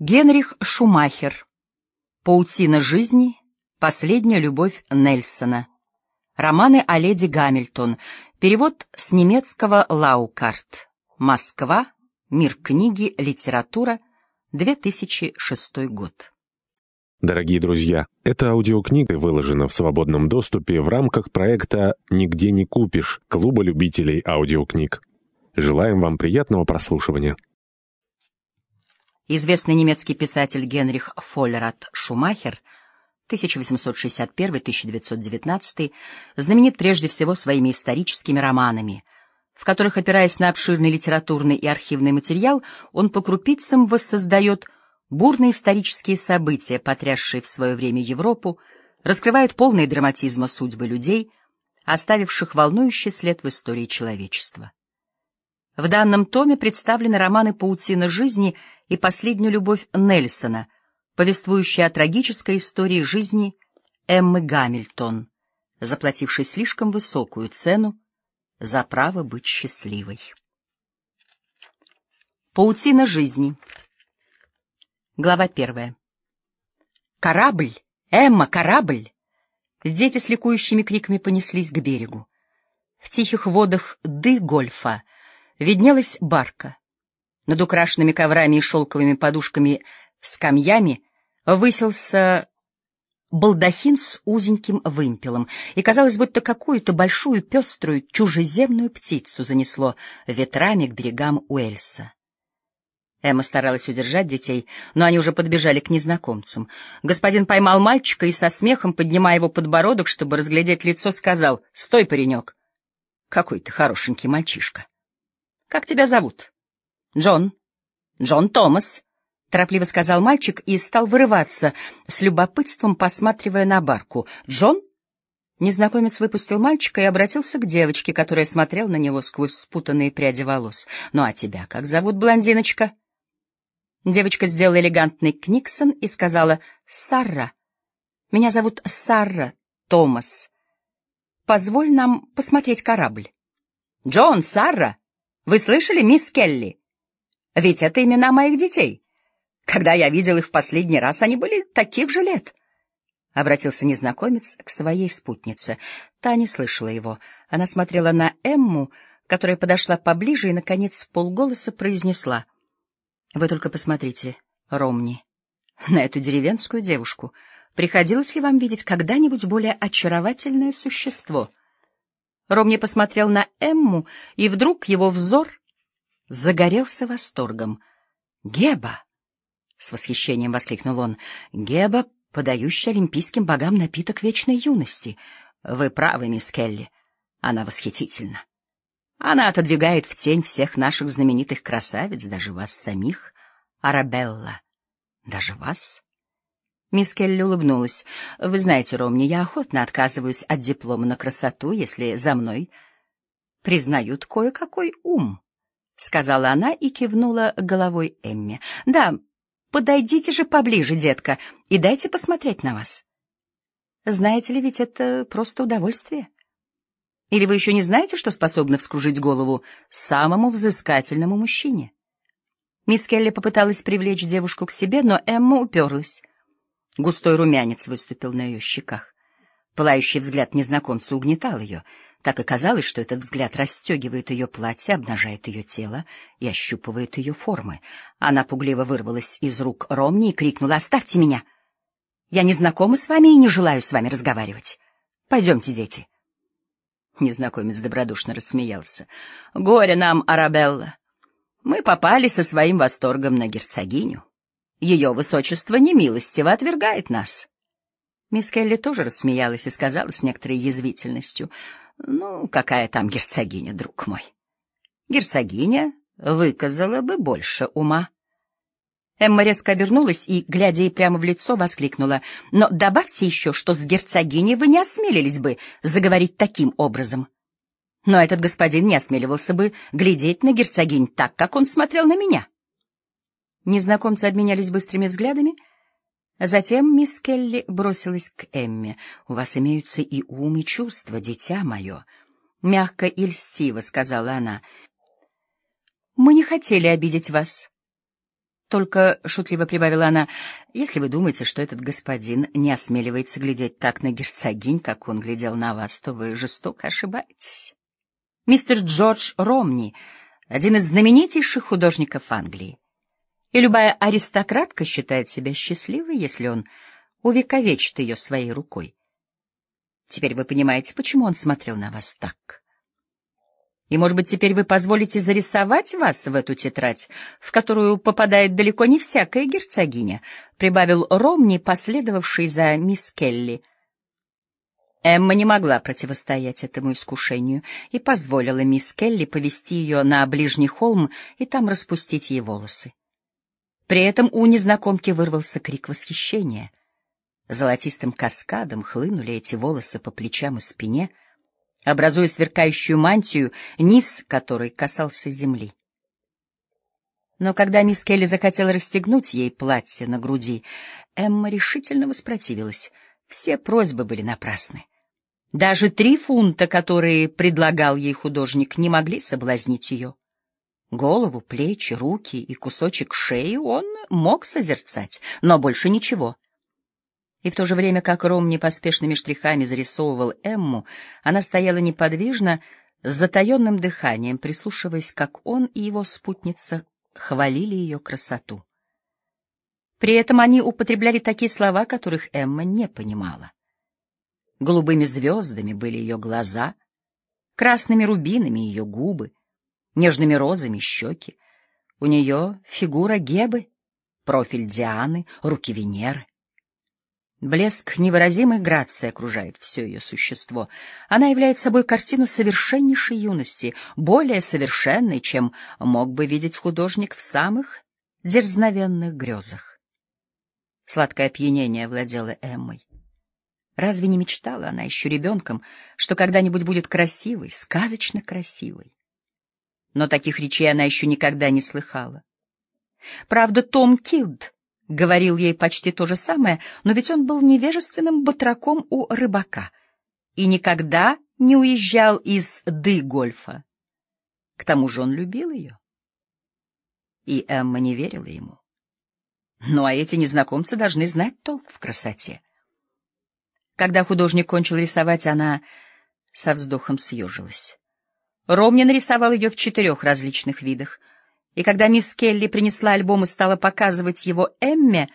Генрих Шумахер. Паутина жизни. Последняя любовь Нельсона. Романы о леди Гамильтон. Перевод с немецкого Лаукарт. Москва. Мир книги. Литература. 2006 год. Дорогие друзья, эта аудиокнига выложена в свободном доступе в рамках проекта «Нигде не купишь» Клуба любителей аудиокниг. Желаем вам приятного прослушивания. Известный немецкий писатель Генрих Фоллерат Шумахер 1861-1919 знаменит прежде всего своими историческими романами, в которых, опираясь на обширный литературный и архивный материал, он по крупицам воссоздает бурные исторические события, потрясшие в свое время Европу, раскрывает полный драматизма судьбы людей, оставивших волнующий след в истории человечества. В данном томе представлены романы «Паутина жизни» и «Последняя любовь Нельсона», повествующие о трагической истории жизни Эммы Гамильтон, заплатившей слишком высокую цену за право быть счастливой. Паутина жизни. Глава первая. «Корабль! Эмма, корабль!» Дети с ликующими криками понеслись к берегу. В тихих водах Ды-Гольфа виднелась барка. Над украшенными коврами и шелковыми подушками скамьями высился балдахин с узеньким вымпелом, и казалось, будто какую-то большую пеструю чужеземную птицу занесло ветрами к берегам Уэльса. Эмма старалась удержать детей, но они уже подбежали к незнакомцам. Господин поймал мальчика и со смехом, поднимая его подбородок, чтобы разглядеть лицо, сказал «Стой, паренек! Какой ты хорошенький мальчишка!» Как тебя зовут? Джон. Джон Томас, торопливо сказал мальчик и стал вырываться, с любопытством посматривая на барку. Джон? Незнакомец выпустил мальчика и обратился к девочке, которая смотрела на него сквозь спутанные пряди волос. «Ну а тебя как зовут, блондиночка?» Девочка сделала элегантный книксон и сказала «Сарра. Меня зовут Сарра Томас. Позволь нам посмотреть корабль». «Джон, Сарра!» Вы слышали, мисс Келли? Ведь это имена моих детей. Когда я видел их в последний раз, они были таких же лет. Обратился незнакомец к своей спутнице. Та не слышала его. Она смотрела на Эмму, которая подошла поближе и, наконец, в полголоса произнесла. — Вы только посмотрите, Ромни, на эту деревенскую девушку. Приходилось ли вам видеть когда-нибудь более очаровательное существо? Ромни посмотрел на Эмму, и вдруг его взор загорелся восторгом. «Геба!» — с восхищением воскликнул он. «Геба, подающий олимпийским богам напиток вечной юности. Вы правы, мисс Келли. Она восхитительна. Она отодвигает в тень всех наших знаменитых красавиц, даже вас самих, Арабелла. Даже вас?» Мисс Келли улыбнулась. «Вы знаете, Ромни, я охотно отказываюсь от диплома на красоту, если за мной признают кое-какой ум», — сказала она и кивнула головой Эмме. «Да, подойдите же поближе, детка, и дайте посмотреть на вас. Знаете ли, ведь это просто удовольствие. Или вы еще не знаете, что способны вскружить голову самому взыскательному мужчине?» Мисс Келли попыталась привлечь девушку к себе, но Эмма уперлась. Густой румянец выступил на ее щеках. Пылающий взгляд незнакомца угнетал ее. Так и казалось, что этот взгляд расстегивает ее платье, обнажает ее тело и ощупывает ее формы. Она пугливо вырвалась из рук Ромни и крикнула «Оставьте меня! Я не знакома с вами и не желаю с вами разговаривать. Пойдемте, дети!» Незнакомец добродушно рассмеялся. «Горе нам, Арабелла! Мы попали со своим восторгом на герцогиню. Ее высочество немилостиво отвергает нас. Мисс Келли тоже рассмеялась и сказала с некоторой язвительностью, «Ну, какая там герцогиня, друг мой? Герцогиня выказала бы больше ума». Эмма резко обернулась и, глядя ей прямо в лицо, воскликнула, «Но добавьте еще, что с герцогиней вы не осмелились бы заговорить таким образом». Но этот господин не осмеливался бы глядеть на герцогинь так, как он смотрел на меня. Незнакомцы обменялись быстрыми взглядами. Затем мисс Келли бросилась к Эмме. — У вас имеются и ум, и чувства, дитя мое. Мягко и льстиво сказала она. — Мы не хотели обидеть вас. Только, — шутливо прибавила она, — если вы думаете, что этот господин не осмеливается глядеть так на герцогинь, как он глядел на вас, то вы жестоко ошибаетесь. Мистер Джордж Ромни — один из знаменитейших художников Англии. И любая аристократка считает себя счастливой, если он увековечит ее своей рукой. Теперь вы понимаете, почему он смотрел на вас так. И, может быть, теперь вы позволите зарисовать вас в эту тетрадь, в которую попадает далеко не всякая герцогиня, — прибавил Ромни, последовавший за мисс Келли. Эмма не могла противостоять этому искушению и позволила мисс Келли повести ее на ближний холм и там распустить ей волосы. При этом у незнакомки вырвался крик восхищения. Золотистым каскадом хлынули эти волосы по плечам и спине — образуя сверкающую мантию, низ которой касался земли. Но когда мисс Келли захотела расстегнуть ей платье на груди, Эмма решительно воспротивилась. Все просьбы были напрасны. Даже три фунта, которые предлагал ей художник, не могли соблазнить ее. Голову, плечи, руки и кусочек шеи он мог созерцать, но больше ничего — и в то же время, как Ром непоспешными штрихами зарисовывал Эмму, она стояла неподвижно, с затаенным дыханием, прислушиваясь, как он и его спутница хвалили ее красоту. При этом они употребляли такие слова, которых Эмма не понимала. Голубыми звездами были ее глаза, красными рубинами ее губы, нежными розами щеки. У нее фигура Гебы, профиль Дианы, руки Венеры. Блеск невыразимой грации окружает все ее существо. Она является собой картину совершеннейшей юности, более совершенной, чем мог бы видеть художник в самых дерзновенных грезах. Сладкое опьянение владело Эммой. Разве не мечтала она еще ребенком, что когда-нибудь будет красивой, сказочно красивой? Но таких речей она еще никогда не слыхала. Правда, Том Килд говорил ей почти то же самое, но ведь он был невежественным батраком у рыбака и никогда не уезжал из Ды-Гольфа. К тому же он любил ее. И Эмма не верила ему. Ну а эти незнакомцы должны знать толк в красоте. Когда художник кончил рисовать, она со вздохом съежилась. Ромни нарисовал ее в четырех различных видах — и когда мисс Келли принесла альбом и стала показывать его Эмме,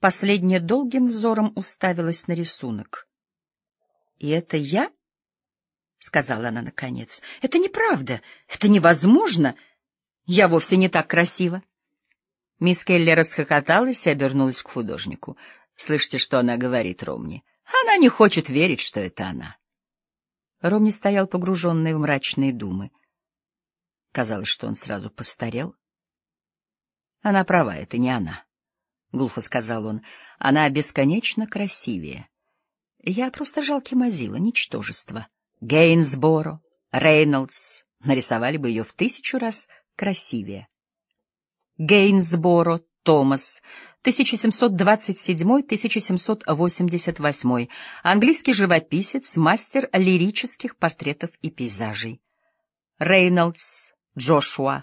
последняя долгим взором уставилась на рисунок. — И это я? — сказала она наконец. — Это неправда, это невозможно. Я вовсе не так красива. Мисс Келли расхохоталась и обернулась к художнику. Слышите, что она говорит Ромни? Она не хочет верить, что это она. Ромни стоял погруженный в мрачные думы. Казалось, что он сразу постарел. Она права, это не она, — глухо сказал он. Она бесконечно красивее. Я просто жалкий мазила, ничтожество. Гейнсборо, Рейнольдс нарисовали бы ее в тысячу раз красивее. Гейнсборо, Томас, 1727-1788, английский живописец, мастер лирических портретов и пейзажей. Рейнольдс, Джошуа,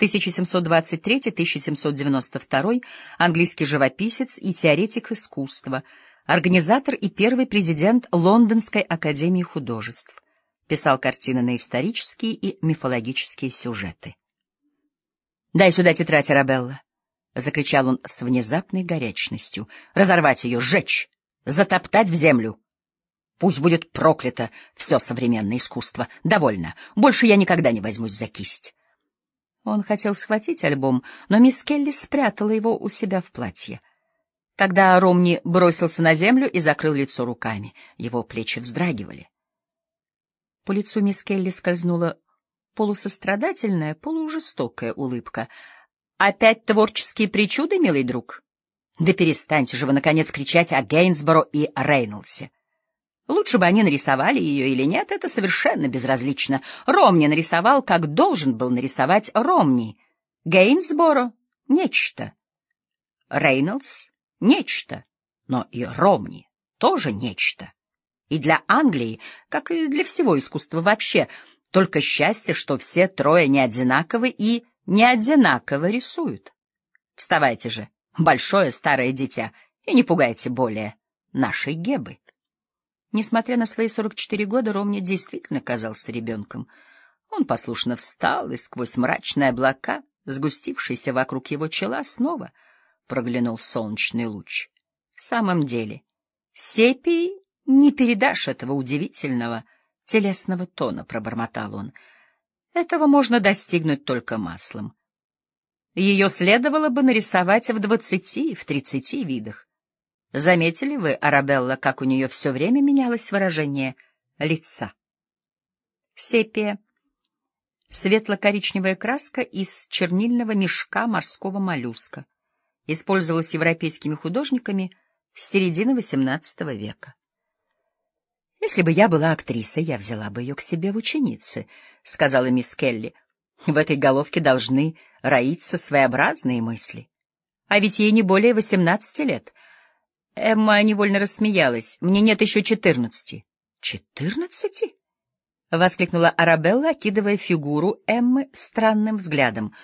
1723-1792, английский живописец и теоретик искусства, организатор и первый президент Лондонской академии художеств. Писал картины на исторические и мифологические сюжеты. «Дай сюда тетрадь, Арабелла!» — закричал он с внезапной горячностью. «Разорвать ее, сжечь, затоптать в землю!» Пусть будет проклято все современное искусство. Довольно. Больше я никогда не возьмусь за кисть. Он хотел схватить альбом, но мисс Келли спрятала его у себя в платье. Тогда Ромни бросился на землю и закрыл лицо руками. Его плечи вздрагивали. По лицу мисс Келли скользнула полусострадательная, полужестокая улыбка. «Опять творческие причуды, милый друг? Да перестаньте же вы, наконец, кричать о Гейнсборо и Рейнольдсе. Лучше бы они нарисовали ее или нет, это совершенно безразлично. Ромни нарисовал, как должен был нарисовать Ромни. Гейнсборо — нечто. Рейнольдс — нечто. Но и Ромни тоже нечто. И для Англии, как и для всего искусства вообще, только счастье, что все трое не одинаковы и не одинаково рисуют. Вставайте же, большое старое дитя, и не пугайте более нашей Гебы. Несмотря на свои сорок четыре года, Ромни действительно казался ребенком. Он послушно встал, и сквозь мрачные облака, сгустившиеся вокруг его чела, снова проглянул солнечный луч. В самом деле, сепии не передашь этого удивительного телесного тона, — пробормотал он. Этого можно достигнуть только маслом. Ее следовало бы нарисовать в двадцати, в тридцати видах. Заметили вы, Арабелла, как у нее все время менялось выражение лица? Сепия. Светло-коричневая краска из чернильного мешка морского моллюска. Использовалась европейскими художниками с середины XVIII века. «Если бы я была актрисой, я взяла бы ее к себе в ученицы», — сказала мисс Келли. «В этой головке должны роиться своеобразные мысли. А ведь ей не более восемнадцати лет». Эмма невольно рассмеялась. «Мне нет еще четырнадцати». «Четырнадцати?» — воскликнула Арабелла, окидывая фигуру Эммы странным взглядом.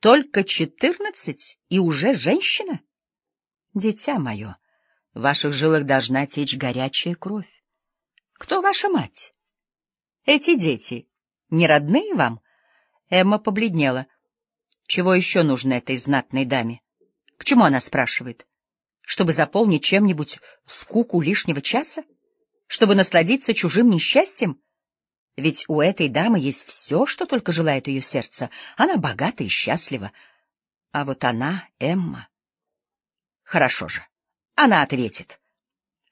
«Только четырнадцать и уже женщина?» «Дитя мое, в ваших жилах должна течь горячая кровь. Кто ваша мать? Эти дети не родные вам? Эмма побледнела. Чего еще нужно этой знатной даме? К чему она спрашивает? Чтобы заполнить чем-нибудь скуку лишнего часа? Чтобы насладиться чужим несчастьем? Ведь у этой дамы есть все, что только желает ее сердце. Она богата и счастлива. А вот она, Эмма... Хорошо же, она ответит.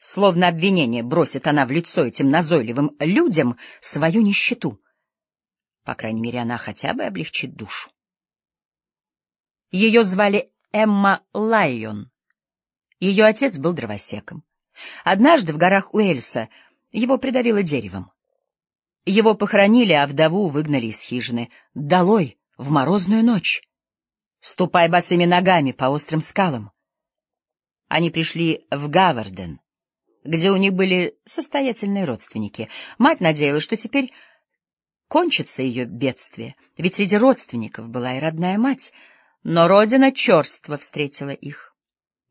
Словно обвинение бросит она в лицо этим назойливым людям свою нищету. По крайней мере, она хотя бы облегчит душу. Ее звали Эмма Лайон. Ее отец был дровосеком. Однажды в горах Уэльса его придавило деревом. Его похоронили, а вдову выгнали из хижины. Долой в морозную ночь. Ступай босыми ногами по острым скалам. Они пришли в Гаварден, где у них были состоятельные родственники. Мать надеялась, что теперь кончится ее бедствие, ведь среди родственников была и родная мать, но родина черство встретила их.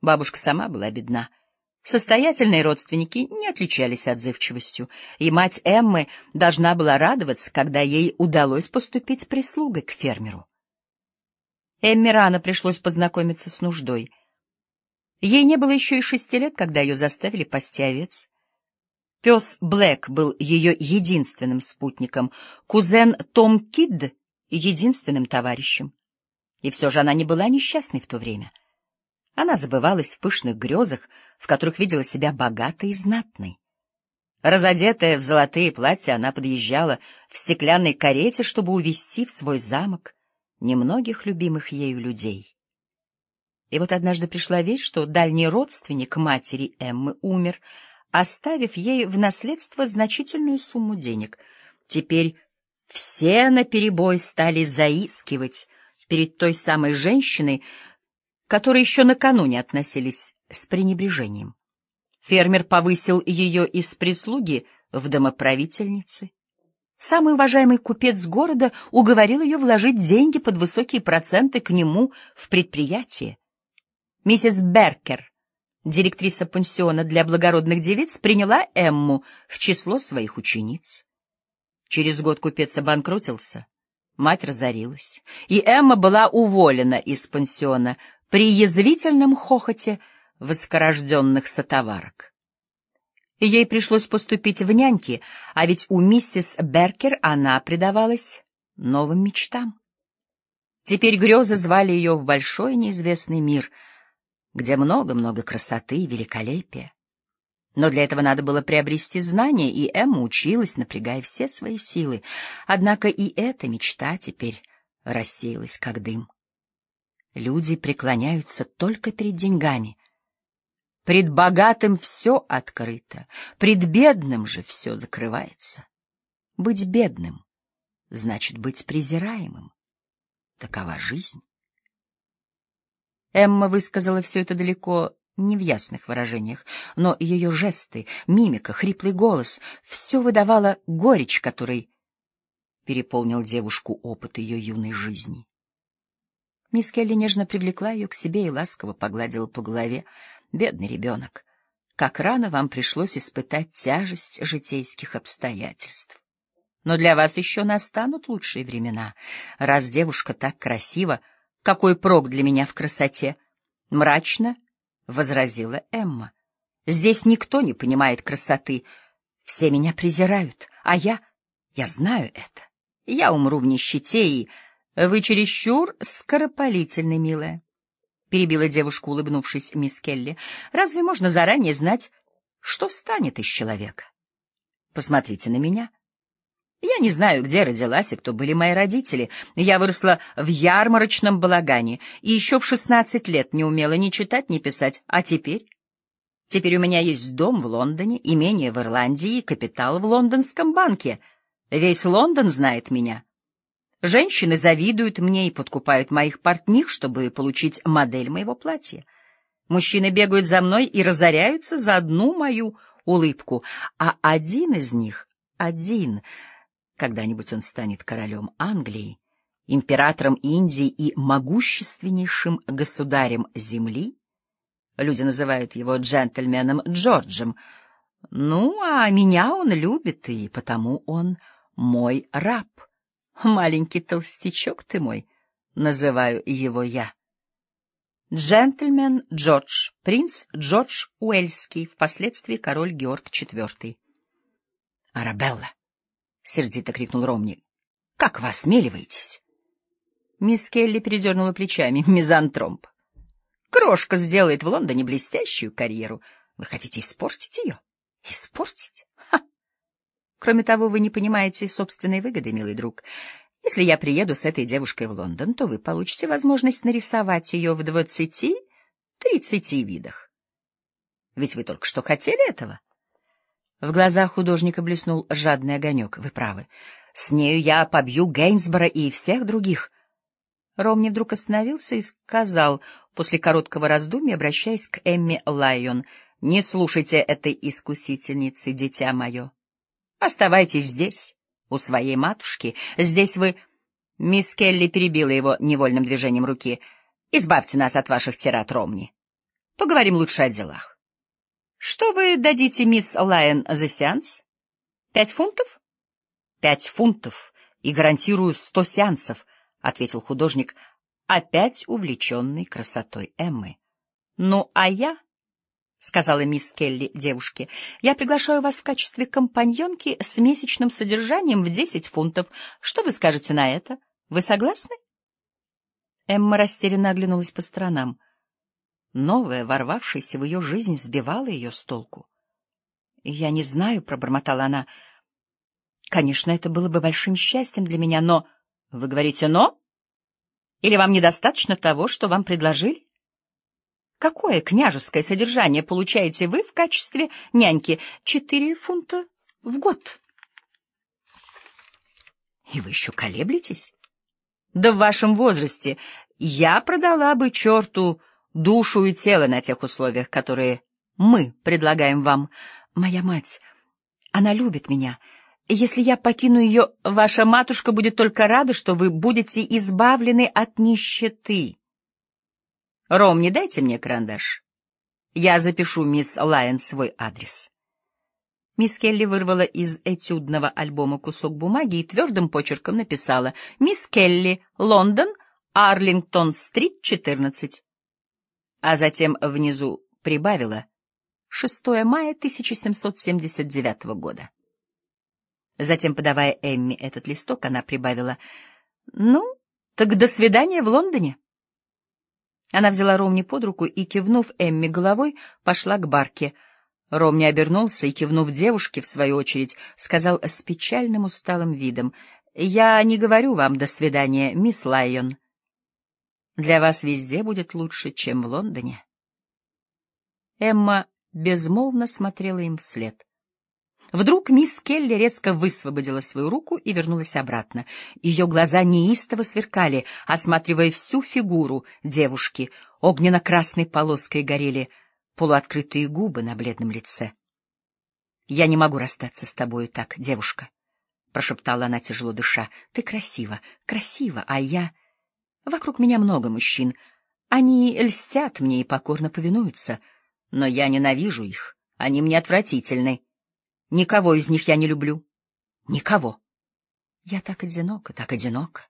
Бабушка сама была бедна. Состоятельные родственники не отличались отзывчивостью, и мать Эммы должна была радоваться, когда ей удалось поступить прислугой к фермеру. Эмме рано пришлось познакомиться с нуждой — Ей не было еще и шести лет, когда ее заставили пасти овец. Пес Блэк был ее единственным спутником, кузен Том Кидд — единственным товарищем. И все же она не была несчастной в то время. Она забывалась в пышных грезах, в которых видела себя богатой и знатной. Разодетая в золотые платья, она подъезжала в стеклянной карете, чтобы увезти в свой замок немногих любимых ею людей. И вот однажды пришла весть, что дальний родственник матери Эммы умер, оставив ей в наследство значительную сумму денег. Теперь все наперебой стали заискивать перед той самой женщиной, которой еще накануне относились с пренебрежением. Фермер повысил ее из прислуги в домоправительницы. Самый уважаемый купец города уговорил ее вложить деньги под высокие проценты к нему в предприятие. Миссис Беркер, директриса пансиона для благородных девиц, приняла Эмму в число своих учениц. Через год купец обанкротился, мать разорилась, и Эмма была уволена из пансиона при язвительном хохоте воскорожденных сотоварок. Ей пришлось поступить в няньки, а ведь у миссис Беркер она предавалась новым мечтам. Теперь грезы звали ее в большой неизвестный мир — где много-много красоты и великолепия. Но для этого надо было приобрести знания, и Эмма училась, напрягая все свои силы. Однако и эта мечта теперь рассеялась, как дым. Люди преклоняются только перед деньгами. Пред богатым все открыто, пред бедным же все закрывается. Быть бедным значит быть презираемым. Такова жизнь. Эмма высказала все это далеко не в ясных выражениях, но ее жесты, мимика, хриплый голос — все выдавало горечь, которой переполнил девушку опыт ее юной жизни. Мисс Келли нежно привлекла ее к себе и ласково погладила по голове. Бедный ребенок, как рано вам пришлось испытать тяжесть житейских обстоятельств. Но для вас еще настанут лучшие времена. Раз девушка так красива, какой прок для меня в красоте? Мрачно возразила Эмма. Здесь никто не понимает красоты. Все меня презирают, а я... Я знаю это. Я умру в нищете и... Вы чересчур скоропалительны, милая. Перебила девушка, улыбнувшись мисс Келли. Разве можно заранее знать, что станет из человека? Посмотрите на меня. Я не знаю, где родилась и кто были мои родители. Я выросла в ярмарочном балагане и еще в шестнадцать лет не умела ни читать, ни писать. А теперь? Теперь у меня есть дом в Лондоне, имение в Ирландии и капитал в лондонском банке. Весь Лондон знает меня. Женщины завидуют мне и подкупают моих портних, чтобы получить модель моего платья. Мужчины бегают за мной и разоряются за одну мою улыбку, а один из них, один — когда-нибудь он станет королем Англии, императором Индии и могущественнейшим государем Земли. Люди называют его джентльменом Джорджем. Ну, а меня он любит, и потому он мой раб. Маленький толстячок ты мой, называю его я. Джентльмен Джордж, принц Джордж Уэльский, впоследствии король Георг IV. Арабелла. — сердито крикнул Ромни. — Как вы осмеливаетесь? Мисс Келли передернула плечами. Мизантромп. Крошка сделает в Лондоне блестящую карьеру. Вы хотите испортить ее? Испортить? Ха! Кроме того, вы не понимаете собственной выгоды, милый друг. Если я приеду с этой девушкой в Лондон, то вы получите возможность нарисовать ее в двадцати, тридцати видах. Ведь вы только что хотели этого. — в глазах художника блеснул жадный огонек. Вы правы. С нею я побью Гейнсбора и всех других. Ромни вдруг остановился и сказал, после короткого раздумья, обращаясь к Эмми Лайон, «Не слушайте этой искусительницы, дитя мое. Оставайтесь здесь, у своей матушки. Здесь вы...» Мисс Келли перебила его невольным движением руки. «Избавьте нас от ваших тират, Ромни. Поговорим лучше о делах». Что вы дадите мисс Лайон за сеанс? Пять фунтов? Пять фунтов и гарантирую сто сеансов, — ответил художник, опять увлеченный красотой Эммы. — Ну, а я, — сказала мисс Келли девушке, — я приглашаю вас в качестве компаньонки с месячным содержанием в десять фунтов. Что вы скажете на это? Вы согласны? Эмма растерянно оглянулась по сторонам. — Новое, ворвавшееся в ее жизнь, сбивало ее с толку. — Я не знаю, — пробормотала она. — Конечно, это было бы большим счастьем для меня, но... — Вы говорите «но»? Или вам недостаточно того, что вам предложили? Какое княжеское содержание получаете вы в качестве няньки? Четыре фунта в год. И вы еще колеблетесь? Да в вашем возрасте я продала бы черту душу и тело на тех условиях, которые мы предлагаем вам. Моя мать, она любит меня. Если я покину ее, ваша матушка будет только рада, что вы будете избавлены от нищеты. Ром, не дайте мне карандаш. Я запишу мисс Лайон свой адрес. Мисс Келли вырвала из этюдного альбома кусок бумаги и твердым почерком написала «Мисс Келли, Лондон, Арлингтон-стрит, 14» а затем внизу прибавила 6 мая 1779 года. Затем, подавая Эмми этот листок, она прибавила «Ну, так до свидания в Лондоне». Она взяла Ромни под руку и, кивнув Эмми головой, пошла к барке. Ромни обернулся и, кивнув девушке, в свою очередь, сказал с печальным усталым видом «Я не говорю вам «до свидания», мисс Лайон». Для вас везде будет лучше, чем в Лондоне. Эмма безмолвно смотрела им вслед. Вдруг мисс Келли резко высвободила свою руку и вернулась обратно. Ее глаза неистово сверкали, осматривая всю фигуру девушки. Огненно-красной полоской горели полуоткрытые губы на бледном лице. — Я не могу расстаться с тобою так, девушка, — прошептала она, тяжело дыша. — Ты красива, красива, а я... Вокруг меня много мужчин. Они льстят мне и покорно повинуются, но я ненавижу их. Они мне отвратительны. Никого из них я не люблю. Никого. Я так одинока, так одинока.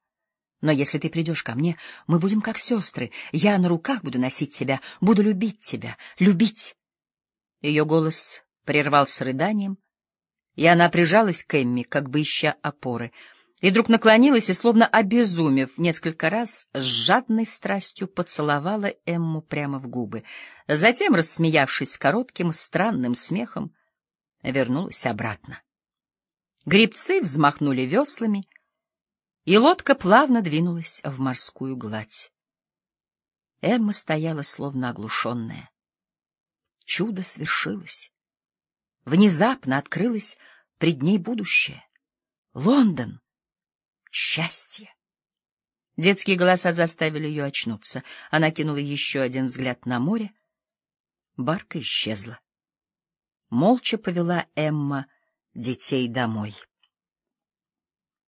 Но если ты придешь ко мне, мы будем как сестры. Я на руках буду носить тебя, буду любить тебя, любить. Ее голос прервался рыданием, и она прижалась к Эмми, как бы ища опоры, и вдруг наклонилась и, словно обезумев, несколько раз с жадной страстью поцеловала Эмму прямо в губы. Затем, рассмеявшись коротким, странным смехом, вернулась обратно. Грибцы взмахнули веслами, и лодка плавно двинулась в морскую гладь. Эмма стояла словно оглушенная. Чудо свершилось. Внезапно открылось пред ней будущее. Лондон! Счастье! Детские голоса заставили ее очнуться. Она кинула еще один взгляд на море. Барка исчезла. Молча повела Эмма детей домой.